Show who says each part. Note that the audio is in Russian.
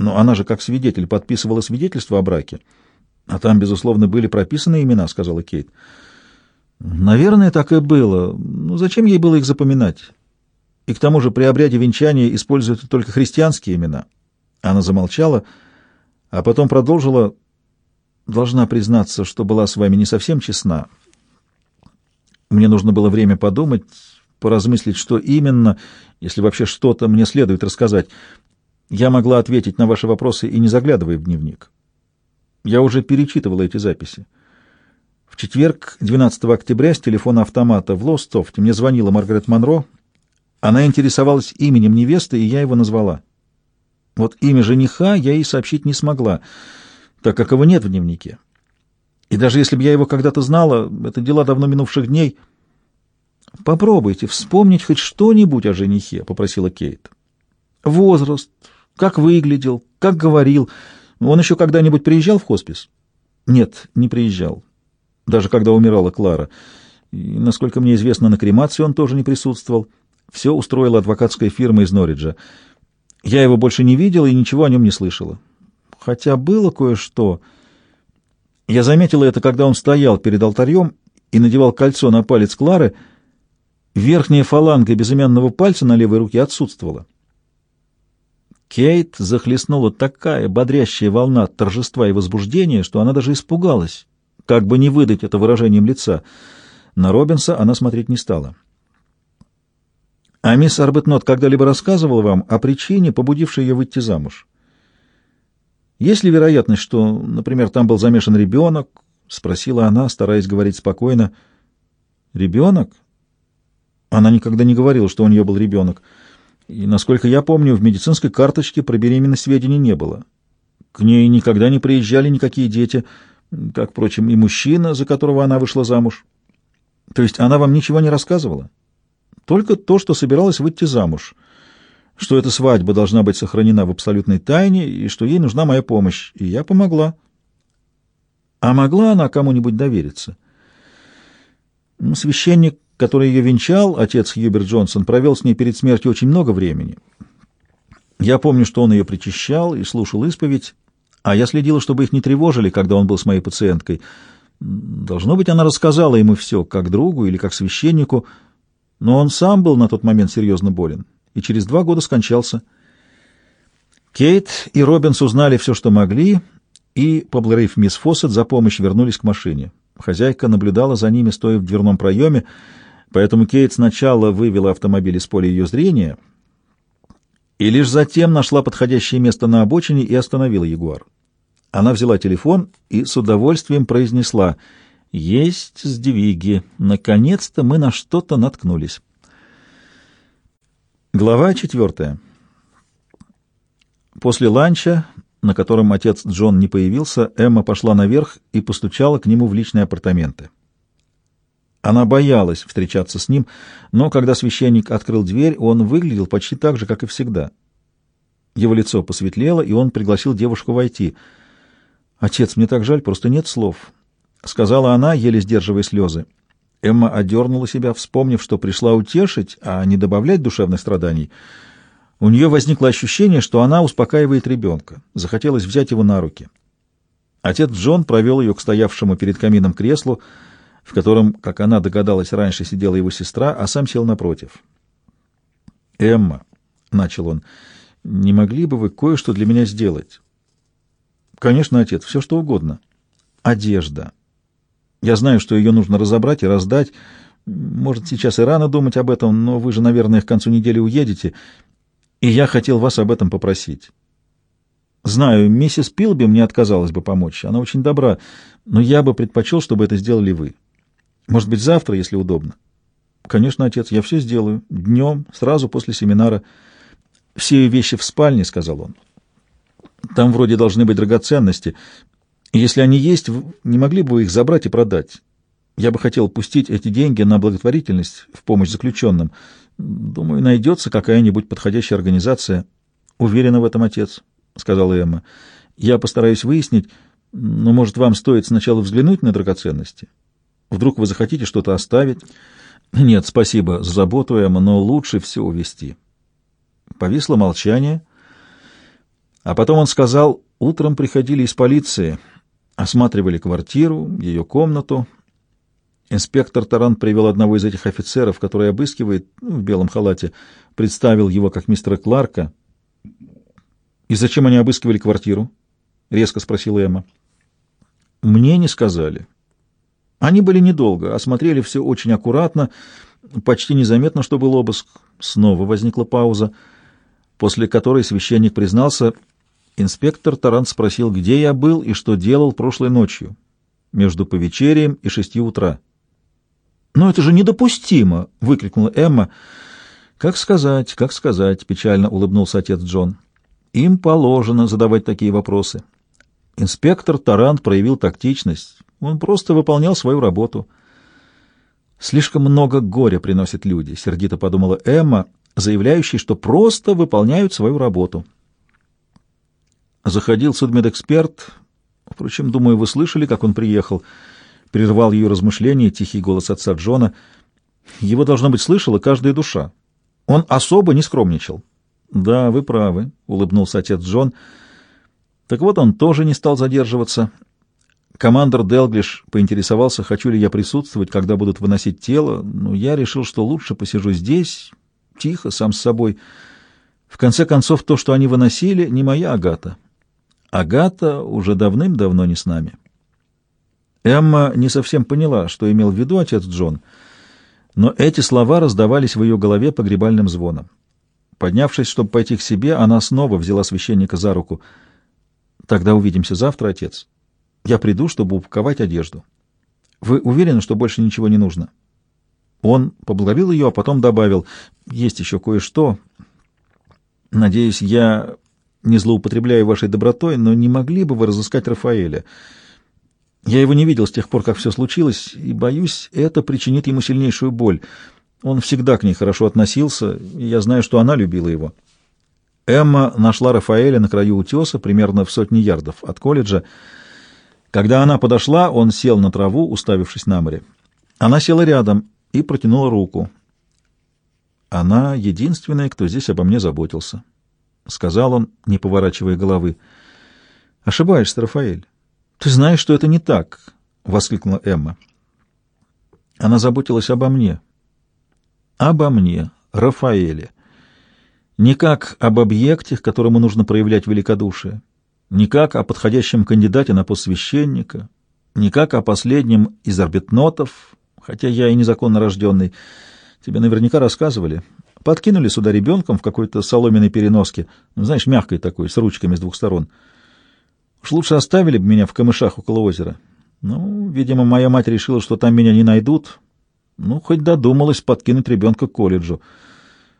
Speaker 1: Но она же как свидетель подписывала свидетельство о браке. А там, безусловно, были прописаны имена, — сказала Кейт. Наверное, так и было. Ну, зачем ей было их запоминать? И к тому же при обряде венчания используют только христианские имена. Она замолчала, а потом продолжила. Должна признаться, что была с вами не совсем честна. Мне нужно было время подумать, поразмыслить, что именно, если вообще что-то мне следует рассказать. Я могла ответить на ваши вопросы и не заглядывая в дневник. Я уже перечитывала эти записи. В четверг, 12 октября, с телефона автомата в Лостофте мне звонила Маргарет Монро. Она интересовалась именем невесты, и я его назвала. Вот имя жениха я ей сообщить не смогла, так как его нет в дневнике. И даже если бы я его когда-то знала, это дела давно минувших дней. Попробуйте вспомнить хоть что-нибудь о женихе, — попросила Кейт. Возраст, как выглядел, как говорил. Он еще когда-нибудь приезжал в хоспис? Нет, не приезжал. Даже когда умирала Клара. И, насколько мне известно, на кремации он тоже не присутствовал. Все устроила адвокатская фирма из Норриджа. Я его больше не видела и ничего о нем не слышала. Хотя было кое-что... Я заметила это, когда он стоял перед алтарем и надевал кольцо на палец Клары. Верхняя фаланга безымянного пальца на левой руке отсутствовала. Кейт захлестнула такая бодрящая волна торжества и возбуждения, что она даже испугалась, как бы не выдать это выражением лица. На Робинса она смотреть не стала. «А мисс Арбетнот когда-либо рассказывала вам о причине, побудившей ее выйти замуж?» Есть ли вероятность, что, например, там был замешан ребенок? — спросила она, стараясь говорить спокойно. — Ребенок? Она никогда не говорила, что у нее был ребенок. И, насколько я помню, в медицинской карточке про беременность сведений не было. К ней никогда не приезжали никакие дети, как, впрочем, и мужчина, за которого она вышла замуж. То есть она вам ничего не рассказывала? Только то, что собиралась выйти замуж — что эта свадьба должна быть сохранена в абсолютной тайне и что ей нужна моя помощь, и я помогла. А могла она кому-нибудь довериться? Священник, который ее венчал, отец Хьюберт Джонсон, провел с ней перед смертью очень много времени. Я помню, что он ее причащал и слушал исповедь, а я следила, чтобы их не тревожили, когда он был с моей пациенткой. Должно быть, она рассказала ему все, как другу или как священнику, но он сам был на тот момент серьезно болен и через два года скончался. Кейт и Робинс узнали все, что могли, и, поблагодарив мисс Фоссет за помощь, вернулись к машине. Хозяйка наблюдала за ними, стоя в дверном проеме, поэтому Кейт сначала вывела автомобиль из поля ее зрения и лишь затем нашла подходящее место на обочине и остановила Ягуар. Она взяла телефон и с удовольствием произнесла «Есть сдвиги. Наконец-то мы на что-то наткнулись». Глава четвертая. После ланча, на котором отец Джон не появился, Эмма пошла наверх и постучала к нему в личные апартаменты. Она боялась встречаться с ним, но когда священник открыл дверь, он выглядел почти так же, как и всегда. Его лицо посветлело, и он пригласил девушку войти. «Отец, мне так жаль, просто нет слов», — сказала она, еле сдерживая слезы. Эмма одернула себя, вспомнив, что пришла утешить, а не добавлять душевных страданий. У нее возникло ощущение, что она успокаивает ребенка. Захотелось взять его на руки. Отец Джон провел ее к стоявшему перед камином креслу, в котором, как она догадалась, раньше сидела его сестра, а сам сел напротив. «Эмма», — начал он, — «не могли бы вы кое-что для меня сделать?» «Конечно, отец, все что угодно». «Одежда». Я знаю, что ее нужно разобрать и раздать. Может, сейчас и рано думать об этом, но вы же, наверное, к концу недели уедете, и я хотел вас об этом попросить. Знаю, миссис Пилби мне отказалась бы помочь, она очень добра, но я бы предпочел, чтобы это сделали вы. Может быть, завтра, если удобно. Конечно, отец, я все сделаю. Днем, сразу после семинара. Все вещи в спальне, — сказал он. Там вроде должны быть драгоценности. Если они есть, не могли бы вы их забрать и продать? Я бы хотел пустить эти деньги на благотворительность в помощь заключенным. Думаю, найдется какая-нибудь подходящая организация. Уверена в этом, отец, — сказала Эмма. Я постараюсь выяснить, но, может, вам стоит сначала взглянуть на драгоценности? Вдруг вы захотите что-то оставить? Нет, спасибо за заботу, Эмма, но лучше все увести. Повисло молчание — А потом он сказал, утром приходили из полиции, осматривали квартиру, ее комнату. Инспектор Таран привел одного из этих офицеров, который обыскивает ну, в белом халате, представил его как мистера Кларка. «И зачем они обыскивали квартиру?» — резко спросила Эмма. «Мне не сказали. Они были недолго, осмотрели все очень аккуратно, почти незаметно, что был обыск. Снова возникла пауза, после которой священник признался, инспектор Тарант спросил, где я был и что делал прошлой ночью, между повечерием и шестью утра. «Но это же недопустимо!» — выкрикнула Эмма. «Как сказать, как сказать!» — печально улыбнулся отец Джон. «Им положено задавать такие вопросы». Инспектор Тарант проявил тактичность. Он просто выполнял свою работу. «Слишком много горя приносят люди», — сердито подумала Эмма, заявляющий, что просто выполняют свою работу. Заходил судмедэксперт. Впрочем, думаю, вы слышали, как он приехал. Прервал ее размышления тихий голос отца Джона. Его, должно быть, слышала каждая душа. Он особо не скромничал. «Да, вы правы», — улыбнулся отец Джон. «Так вот он тоже не стал задерживаться». Командор Делглиш поинтересовался, хочу ли я присутствовать, когда будут выносить тело, но я решил, что лучше посижу здесь, тихо, сам с собой. В конце концов, то, что они выносили, не моя Агата. Агата уже давным-давно не с нами. Эмма не совсем поняла, что имел в виду отец Джон, но эти слова раздавались в ее голове погребальным звоном. Поднявшись, чтобы пойти к себе, она снова взяла священника за руку. «Тогда увидимся завтра, отец». Я приду, чтобы упаковать одежду. Вы уверены, что больше ничего не нужно?» Он поблагодарил ее, а потом добавил, «Есть еще кое-что. Надеюсь, я не злоупотребляю вашей добротой, но не могли бы вы разыскать Рафаэля? Я его не видел с тех пор, как все случилось, и, боюсь, это причинит ему сильнейшую боль. Он всегда к ней хорошо относился, и я знаю, что она любила его». Эмма нашла Рафаэля на краю утеса, примерно в сотни ярдов от колледжа, когда она подошла, он сел на траву, уставившись на море. Она села рядом и протянула руку. «Она единственная, кто здесь обо мне заботился», — сказал он, не поворачивая головы. «Ошибаешься, Рафаэль. Ты знаешь, что это не так», — воскликнула Эмма. Она заботилась обо мне. Обо мне, Рафаэле. Не как об объекте, к которому нужно проявлять великодушие не как о подходящем кандидате на пост священника, не как о последнем из арбитнотов, хотя я и незаконно рожденный. Тебе наверняка рассказывали. Подкинули сюда ребенком в какой-то соломенной переноске, ну, знаешь, мягкой такой, с ручками с двух сторон. Уж лучше оставили бы меня в камышах около озера. Ну, видимо, моя мать решила, что там меня не найдут. Ну, хоть додумалась подкинуть ребенка к колледжу.